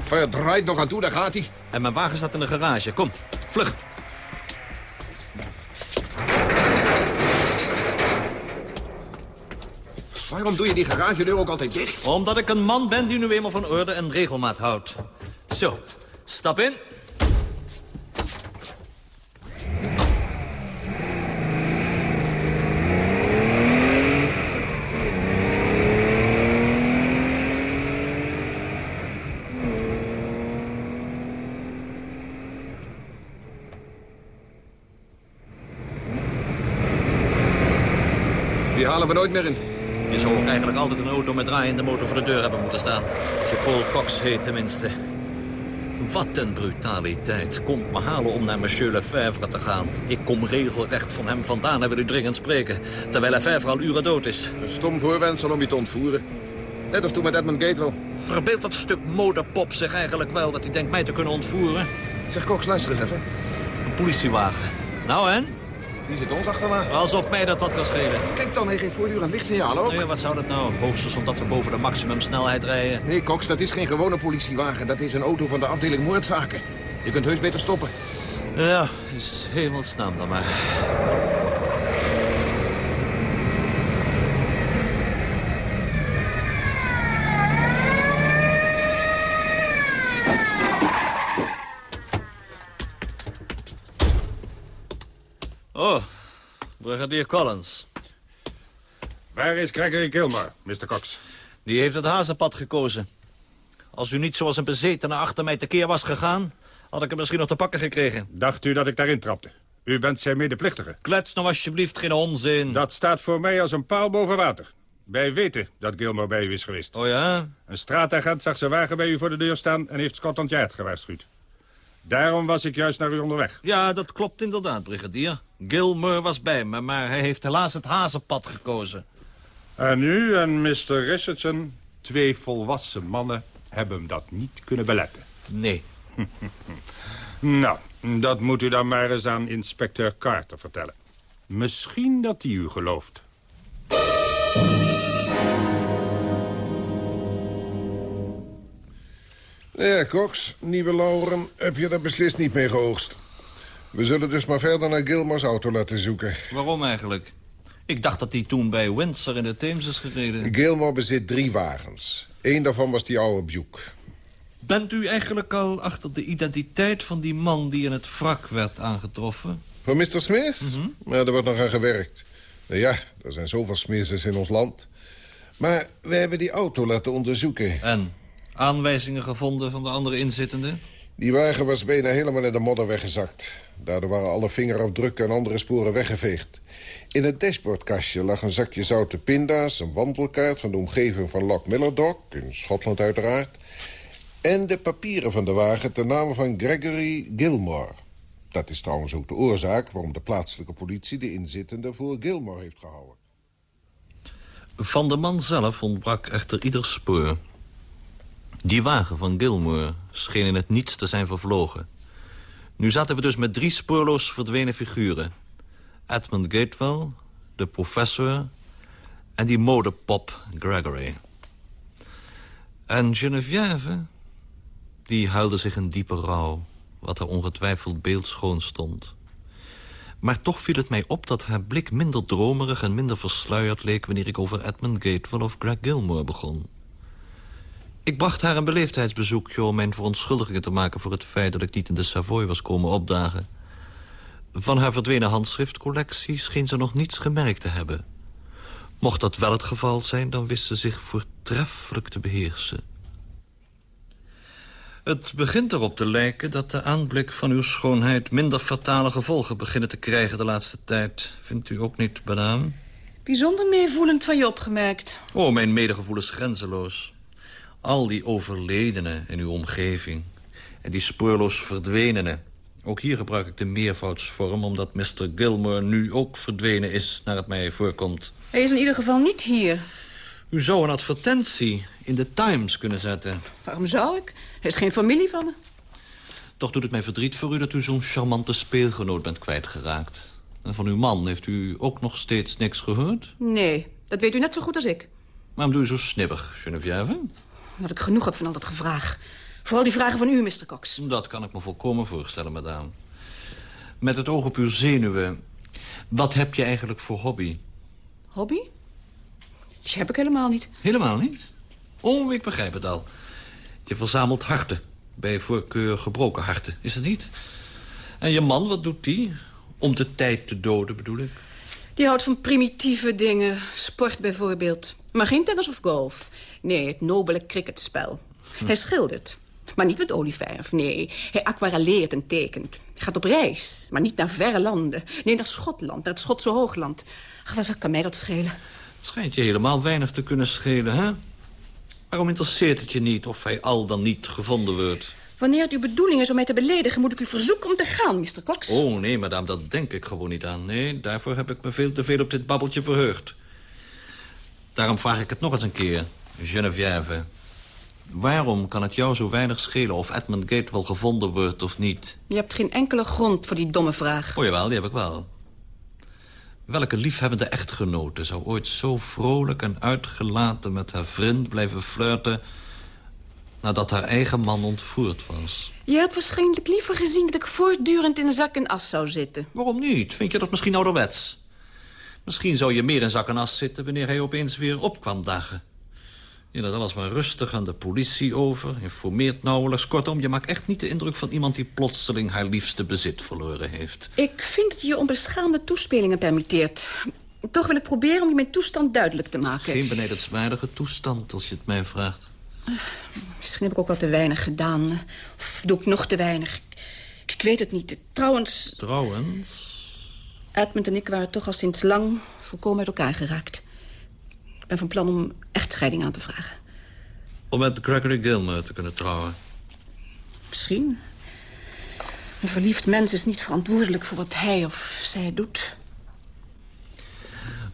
Verdraait nog aan toe, daar gaat hij. En mijn wagen staat in de garage. Kom, vlug. Waarom doe je die garagedeur ook altijd dicht? Omdat ik een man ben die nu eenmaal van orde en regelmaat houdt. Zo, stap in. Die halen we nooit meer in. Ook eigenlijk altijd een auto met draaiende motor voor de deur hebben moeten staan. Als je Paul Cox heet tenminste. Wat een brutaliteit. Komt me halen om naar monsieur Lefebvre te gaan. Ik kom regelrecht van hem vandaan en wil u dringend spreken. Terwijl Lefebvre al uren dood is. Een stom voorwendsel om je te ontvoeren. Net als toen met Edmund Gatewell. Verbeeld dat stuk modepop zich eigenlijk wel dat hij denkt mij te kunnen ontvoeren? Zeg, Cox, luister eens even. Een politiewagen. Nou en? Die zit ons achterna. Alsof mij dat wat kan schelen. Kijk dan, hij geeft voortdurend lichtsignaal ook. Nee, wat zou dat nou? Hoogstens omdat we boven de maximumsnelheid rijden. Nee, Cox, dat is geen gewone politiewagen. Dat is een auto van de afdeling moordzaken. Je kunt heus beter stoppen. Ja, is hemelsnaam dan maar. Brigadier Collins. Waar is Gregory Gilmore, Mr. Cox? Die heeft het hazenpad gekozen. Als u niet zoals een bezetene achter mij tekeer was gegaan... had ik hem misschien nog te pakken gekregen. Dacht u dat ik daarin trapte? U bent zijn medeplichtige. Klets nou alsjeblieft geen onzin. Dat staat voor mij als een paal boven water. Wij weten dat Gilmore bij u is geweest. Oh ja? Een straatagent zag zijn wagen bij u voor de deur staan... en heeft Scotland Yard gewaarschuwd. Daarom was ik juist naar u onderweg. Ja, dat klopt inderdaad, brigadier. Gilmore was bij me, maar hij heeft helaas het hazenpad gekozen. En u en Mr. Richardson, twee volwassen mannen, hebben hem dat niet kunnen beletten. Nee. nou, dat moet u dan maar eens aan inspecteur Carter vertellen. Misschien dat hij u gelooft. Ja, Cox, nieuwe lauren heb je daar beslist niet mee geoogst. We zullen dus maar verder naar Gilmore's auto laten zoeken. Waarom eigenlijk? Ik dacht dat hij toen bij Windsor in de Theems is gereden. Gilmore bezit drie wagens. Eén daarvan was die oude Buick. Bent u eigenlijk al achter de identiteit van die man die in het wrak werd aangetroffen? Van Mr. Smith? Maar er wordt nog aan gewerkt. Nou ja, er zijn zoveel Smiths in ons land. Maar we hebben die auto laten onderzoeken. En? Aanwijzingen gevonden van de andere inzittenden? Die wagen was bijna helemaal in de modder weggezakt. Daardoor waren alle vingerafdrukken en andere sporen weggeveegd. In het dashboardkastje lag een zakje zoute pinda's... een wandelkaart van de omgeving van Loch Millerdock... in Schotland uiteraard... en de papieren van de wagen ten name van Gregory Gilmore. Dat is trouwens ook de oorzaak waarom de plaatselijke politie... de inzittende voor Gilmore heeft gehouden. Van de man zelf ontbrak echter ieder spoor. Die wagen van Gilmore scheen in het niets te zijn vervlogen. Nu zaten we dus met drie spoorloos verdwenen figuren. Edmund Gatewell, de professor en die modepop Gregory. En Geneviève, die huilde zich in diepe rouw... wat er ongetwijfeld beeldschoon stond. Maar toch viel het mij op dat haar blik minder dromerig en minder versluierd leek... wanneer ik over Edmund Gatewell of Greg Gilmore begon. Ik bracht haar een beleefdheidsbezoekje om mijn verontschuldigingen te maken... voor het feit dat ik niet in de Savoy was komen opdagen. Van haar verdwenen handschriftcollectie scheen ze nog niets gemerkt te hebben. Mocht dat wel het geval zijn, dan wist ze zich voortreffelijk te beheersen. Het begint erop te lijken dat de aanblik van uw schoonheid... minder fatale gevolgen beginnen te krijgen de laatste tijd. Vindt u ook niet, madame? Bijzonder meevoelend van je opgemerkt. Oh, mijn medegevoel is grenzeloos. Al die overledenen in uw omgeving. En die spoorloos verdwenenen. Ook hier gebruik ik de meervoudsvorm... omdat Mr. Gilmore nu ook verdwenen is, naar het mij voorkomt. Hij is in ieder geval niet hier. U zou een advertentie in de Times kunnen zetten. Waarom zou ik? Hij is geen familie van me. Toch doet het mij verdriet voor u dat u zo'n charmante speelgenoot bent kwijtgeraakt. En van uw man heeft u ook nog steeds niks gehoord? Nee, dat weet u net zo goed als ik. Waarom doe u zo snibbig, Geneviève? Dat ik genoeg heb van al dat gevraag. Vooral die vragen van u, Mr. Cox. Dat kan ik me volkomen voorstellen, madame. Met het oog op uw zenuwen... wat heb je eigenlijk voor hobby? Hobby? Die heb ik helemaal niet. Helemaal niet? Oh, ik begrijp het al. Je verzamelt harten. Bij voorkeur gebroken harten, is het niet? En je man, wat doet die? Om de tijd te doden, bedoel ik. Die houdt van primitieve dingen. Sport bijvoorbeeld. Maar geen tennis of golf. Nee, het nobele cricketspel. Hij schildert. Maar niet met olieverf, nee. Hij aquarelleert en tekent. Hij gaat op reis, maar niet naar verre landen. Nee, naar Schotland, naar het Schotse hoogland. Ach, wat kan mij dat schelen? Het schijnt je helemaal weinig te kunnen schelen, hè? Waarom interesseert het je niet of hij al dan niet gevonden wordt? Wanneer het uw bedoeling is om mij te beledigen... moet ik u verzoeken om te gaan, Mr. Cox. Oh, nee, madame, dat denk ik gewoon niet aan. Nee, daarvoor heb ik me veel te veel op dit babbeltje verheugd. Daarom vraag ik het nog eens een keer, Geneviève. Waarom kan het jou zo weinig schelen of Edmund Gate wel gevonden wordt of niet? Je hebt geen enkele grond voor die domme vraag. Oh jawel, die heb ik wel. Welke liefhebbende echtgenote zou ooit zo vrolijk en uitgelaten met haar vriend blijven flirten... nadat haar eigen man ontvoerd was? Je had waarschijnlijk liever gezien dat ik voortdurend in zak en as zou zitten. Waarom niet? Vind je dat misschien ouderwets? Misschien zou je meer in zak en as zitten wanneer hij opeens weer opkwam dagen. Je laat alles maar rustig aan de politie over, informeert nauwelijks. Kortom, je maakt echt niet de indruk van iemand die plotseling haar liefste bezit verloren heeft. Ik vind dat je onbeschaamde toespelingen permitteert. Toch wil ik proberen om je mijn toestand duidelijk te maken. Geen benedenswaardige toestand, als je het mij vraagt. Misschien heb ik ook wat te weinig gedaan. Of doe ik nog te weinig. Ik weet het niet. Trouwens, Trouwens, Edmund en ik waren toch al sinds lang volkomen uit elkaar geraakt. Ik ben van plan om echtscheiding aan te vragen. om met Gregory Gilmer te kunnen trouwen. Misschien. Een verliefd mens is niet verantwoordelijk voor wat hij of zij doet.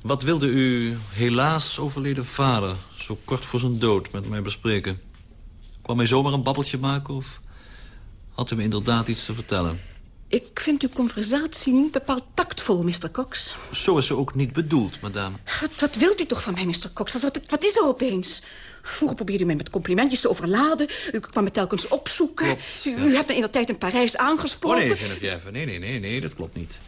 Wat wilde u helaas overleden vader zo kort voor zijn dood met mij bespreken? Kwam hij zomaar een babbeltje maken of had u me inderdaad iets te vertellen? Ik vind uw conversatie niet bepaald tactvol, Mr. Cox. Zo is ze ook niet bedoeld, madame. Wat, wat wilt u toch van mij, Mr. Cox? Wat, is er opeens? Vroeger probeerde u mij met complimentjes te overladen. U kwam me telkens opzoeken. Klopt, u, ja. u hebt me in tijd in Parijs Oh aangesproken. nee, Geneviève, nee, nee, nee, nee, dat klopt niet.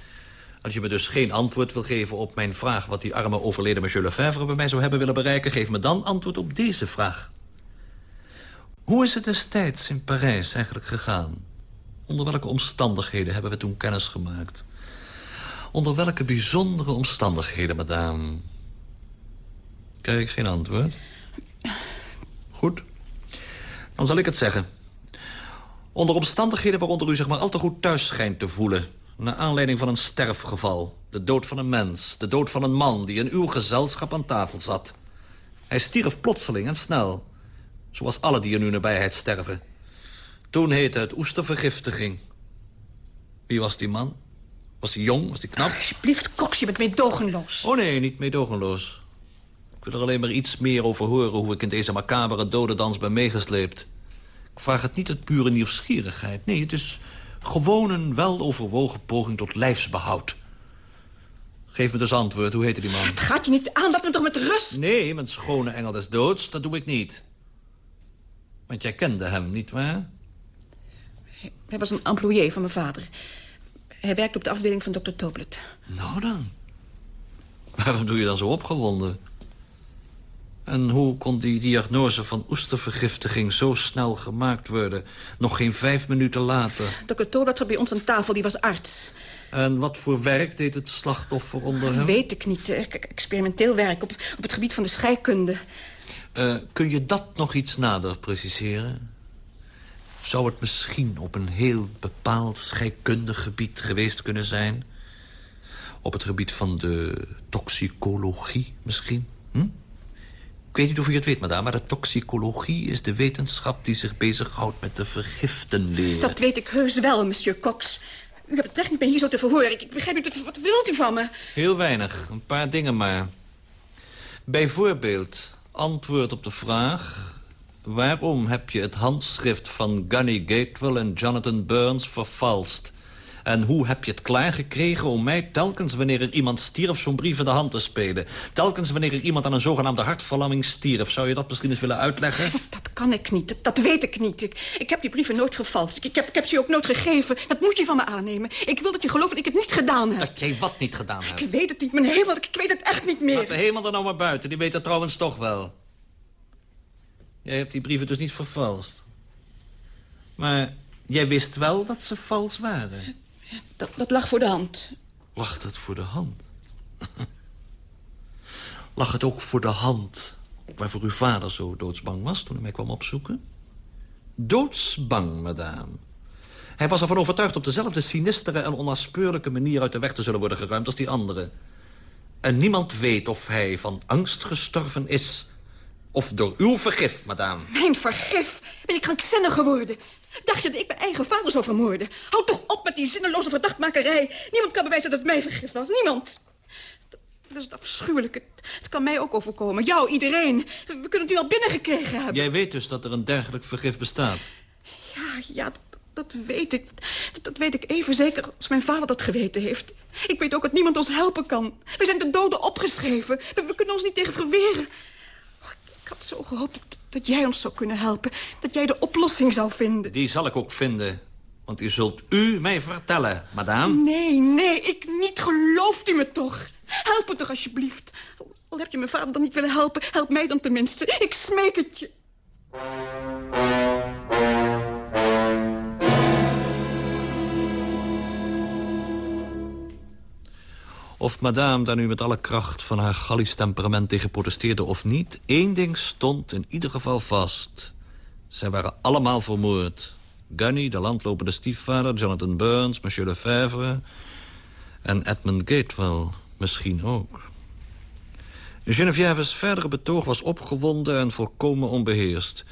Als je me dus geen antwoord wil geven op mijn vraag... wat die arme overleden monsieur Lefebvre bij mij zou hebben willen bereiken... geef me dan antwoord op deze vraag. Hoe is het destijds in Parijs eigenlijk gegaan? Onder welke omstandigheden hebben we toen kennis gemaakt? Onder welke bijzondere omstandigheden, madame? Krijg ik geen antwoord? Goed. Dan zal ik het zeggen. Onder omstandigheden waaronder u zich maar al te goed thuis schijnt te voelen... naar aanleiding van een sterfgeval. De dood van een mens. De dood van een man die in uw gezelschap aan tafel zat. Hij stierf plotseling en snel. Zoals alle die in uw nabijheid sterven. Toen heette het oestervergiftiging. Wie was die man? Was hij jong? Was hij knap? Alsjeblieft, Cox, je bent meedogenloos. Oh nee, niet meedogenloos. Ik wil er alleen maar iets meer over horen... hoe ik in deze macabere dodendans ben meegesleept. Ik vraag het niet uit pure nieuwsgierigheid. Nee, het is Gewoon een weloverwogen poging tot lijfsbehoud. Geef me dus antwoord, hoe heette die man? Het gaat je niet aan, laat me toch met rust. Nee, mijn schone engel des doods, dat doe ik niet. Want jij kende hem, niet waar? Hij was een employé van mijn vader. Hij werkte op de afdeling van dokter Toblet. Nou dan. Waarom doe je dan zo opgewonden? En hoe kon die diagnose van oestervergiftiging zo snel gemaakt worden? Nog geen vijf minuten later. Dokter Toblet zat bij ons aan tafel, die was arts. En wat voor werk deed het slachtoffer onder hem? Weet ik niet. Experimenteel werk op, op het gebied van de scheikunde. Eh, kun je dat nog iets nader preciseren? Zou het misschien op een heel bepaald scheikundig gebied geweest kunnen zijn? Op het gebied van de toxicologie misschien? Hm? Ik weet niet of u het weet, madame, maar de toxicologie is de wetenschap die zich bezighoudt met de vergiftenleer. Dat weet ik heus wel, monsieur Cox. U hebt het recht niet meer hier zo te verhoren. Ik, ik begrijp niet, wat wilt u van me? Heel weinig, een paar dingen maar. Bijvoorbeeld, antwoord op de vraag... waarom heb je het handschrift van Gunny Gatewell en Jonathan Burns vervalst? En hoe heb je het klaargekregen om mij telkens wanneer er iemand stierf... zo'n brief in de hand te spelen? Telkens wanneer er iemand aan een zogenaamde hartverlamming stierf. Zou je dat misschien eens willen uitleggen? Dat kan ik niet, dat, dat weet ik niet. Ik, ik heb die brieven nooit vervalst. Ik, ik, heb, ik heb ze je ook nooit gegeven. Dat moet je van me aannemen. Ik wil dat je gelooft dat ik het niet gedaan heb. Dat jij wat niet gedaan hebt? Ik weet het niet, mijn hemel. Ik, ik weet het echt niet meer. Laat de hemel er nou maar buiten, die weet dat trouwens toch wel. Jij hebt die brieven dus niet vervalst. Maar jij wist wel dat ze vals waren. Dat, dat lag voor de hand. Lag het voor de hand? lag het ook voor de hand waarvoor uw vader zo doodsbang was toen hij mij kwam opzoeken? Doodsbang, madame. Hij was ervan overtuigd op dezelfde sinistere en onnaspeurlijke manier uit de weg te zullen worden geruimd als die andere. En niemand weet of hij van angst gestorven is of door uw vergif, madame. Mijn vergif. Ben ik krankzinnig geworden? Dacht je dat ik mijn eigen vader zou vermoorden? Houd toch op met die zinneloze verdachtmakerij. Niemand kan bewijzen dat het mijn vergif was. Niemand. Dat, is het afschuwelijke. Het kan mij ook overkomen. Jou, iedereen. We, we kunnen het u al binnengekregen hebben. Jij weet dus dat er een dergelijk vergif bestaat. Ja, ja, dat, dat weet ik. Dat, dat weet ik even zeker als mijn vader dat geweten heeft. Ik weet ook dat niemand ons helpen kan. We zijn de doden opgeschreven. We, we kunnen ons niet tegen verweren. Ik had zo gehoopt dat, dat jij ons zou kunnen helpen. Dat jij de oplossing zou vinden. Die zal ik ook vinden. Want u zult u mij vertellen, madame. Nee, nee, ik niet. Gelooft u me toch? Help me toch alsjeblieft. Al heb je mijn vader dan niet willen helpen, help mij dan tenminste. Ik smeek het je. Of madame daar nu met alle kracht van haar Gallisch temperament tegen protesteerde of niet... één ding stond in ieder geval vast. Zij waren allemaal vermoord. Gunny, de landlopende stiefvader, Jonathan Burns, Monsieur Lefebvre... en Edmund Gatewell misschien ook. Genevieve's verdere betoog was opgewonden en volkomen onbeheerst.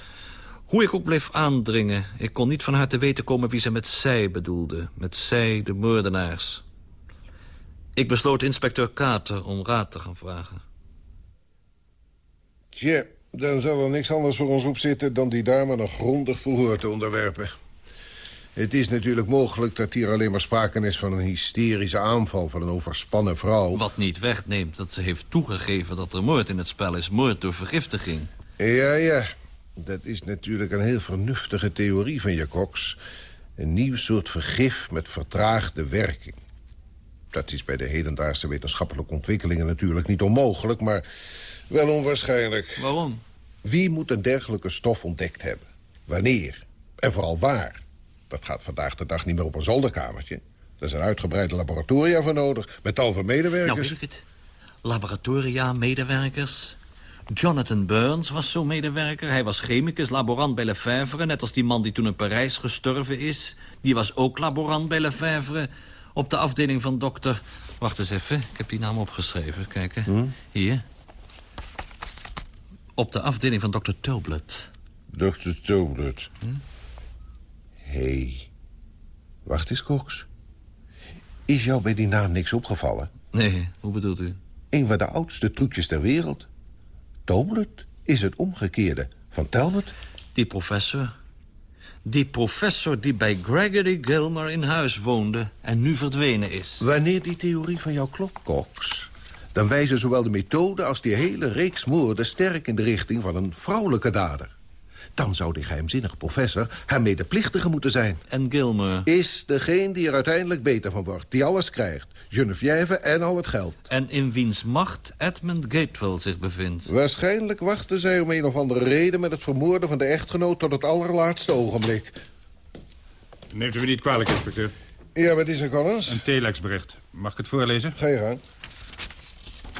Hoe ik ook bleef aandringen, ik kon niet van haar te weten komen wie ze met zij bedoelde. Met zij, de moordenaars. Ik besloot inspecteur Kater om raad te gaan vragen. Tja, dan zal er niks anders voor ons op zitten... dan die dame een grondig verhoor te onderwerpen. Het is natuurlijk mogelijk dat hier alleen maar sprake is van een hysterische aanval... van een overspannen vrouw. Wat niet wegneemt dat ze heeft toegegeven dat er moord in het spel is. Moord door vergiftiging. Ja, ja. Dat is natuurlijk een heel vernuftige theorie van je, Cox. Een nieuw soort vergif met vertraagde werking. Dat is bij de hedendaagse wetenschappelijke ontwikkelingen natuurlijk niet onmogelijk... maar wel onwaarschijnlijk. Waarom? Wie moet een dergelijke stof ontdekt hebben? Wanneer? En vooral waar? Dat gaat vandaag de dag niet meer op een zolderkamertje. Er zijn uitgebreide laboratoria voor nodig, met tal van medewerkers. Nou, weet ik het. Laboratoria, medewerkers. Jonathan Burns was zo'n medewerker. Hij was chemicus, laborant bij Lefebvre. Net als die man die toen in Parijs gestorven is. Die was ook laborant bij Lefebvre. Op de afdeling van dokter... Wacht eens even, ik heb die naam opgeschreven. Kijken. Hm? Hier. Op de afdeling van dokter Toblet. Dr. Toblet. Hé. Hey. Wacht eens, Cox. Is jou bij die naam niks opgevallen? Nee, hoe bedoelt u? Een van de oudste trucjes ter wereld. Toblet is het omgekeerde van Talbot. Die professor. Die professor die bij Gregory Gilmer in huis woonde en nu verdwenen is. Wanneer die theorie van jou klopt, Cox... dan wijzen zowel de methode als die hele reeks moorden... sterk in de richting van een vrouwelijke dader. Dan zou die geheimzinnige professor haar medeplichtige moeten zijn. En Gilmer? Is degene die er uiteindelijk beter van wordt. Die alles krijgt. Geneviève en al het geld. En in wiens macht Edmund Gatewell zich bevindt. Waarschijnlijk wachten zij om een of andere reden... met het vermoorden van de echtgenoot tot het allerlaatste ogenblik. Neemt u me niet kwalijk, inspecteur. Ja, wat is er, Collins? Een telexbericht. Mag ik het voorlezen? Ga je gang.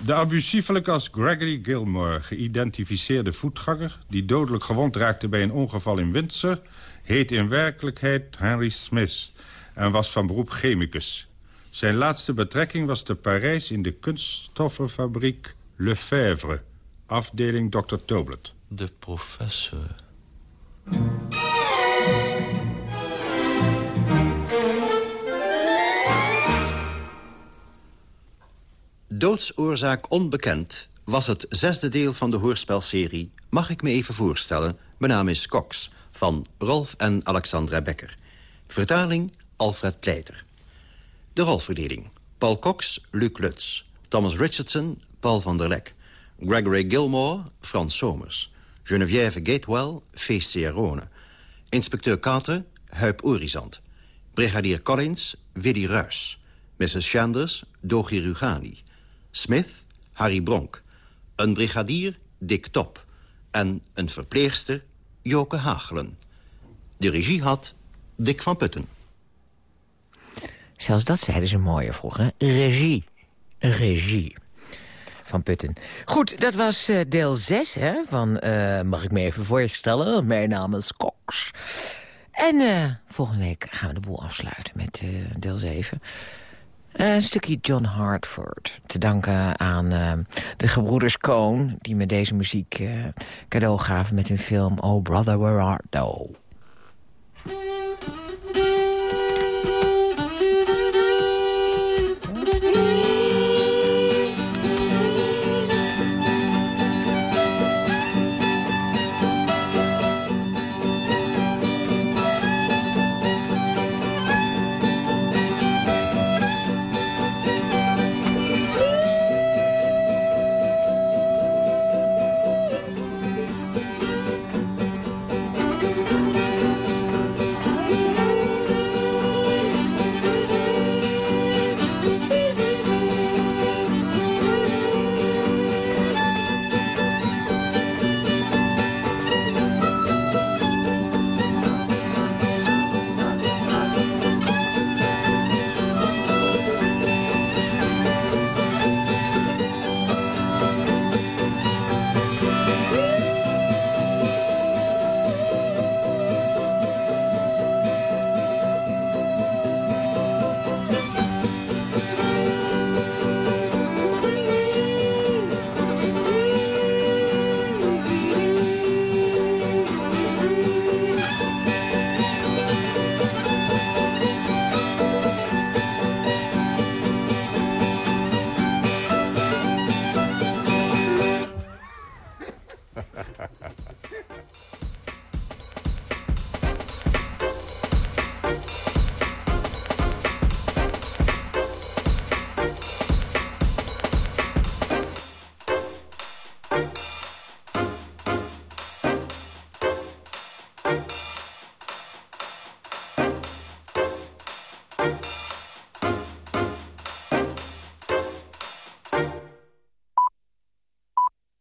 De abusiefelijk als Gregory Gilmore geïdentificeerde voetganger... die dodelijk gewond raakte bij een ongeval in Windsor... heet in werkelijkheid Henry Smith en was van beroep chemicus. Zijn laatste betrekking was te Parijs in de kunststoffenfabriek Lefebvre... afdeling Dr. Toblet. De professor. Doodsoorzaak onbekend was het zesde deel van de hoorspelserie... Mag ik me even voorstellen, mijn naam is Cox... van Rolf en Alexandra Becker. Vertaling Alfred Pleiter. De rolverdeling. Paul Cox, Luc Lutz. Thomas Richardson, Paul van der Lek. Gregory Gilmore, Frans Somers. Geneviève Gatewell, Feest Sierrone. Inspecteur Carter, Huip Orizant. Brigadier Collins, Willy Ruys. Mrs. Chanders, Dogi Rugani. Smith, Harry Bronk. Een brigadier, Dick Top. En een verpleegster, Joke Hagelen. De regie had Dick van Putten. Zelfs dat zeiden ze mooier vroeger. Regie. Regie. Van Putten. Goed, dat was uh, deel 6 hè, van... Uh, mag ik me even voorstellen? Mijn naam is Cox. En uh, volgende week gaan we de boel afsluiten met deel 7. Een stukje John Hartford. Te danken aan de gebroeders Cohn... die me deze muziek cadeau gaven met hun film Oh Brother Where Art Thou.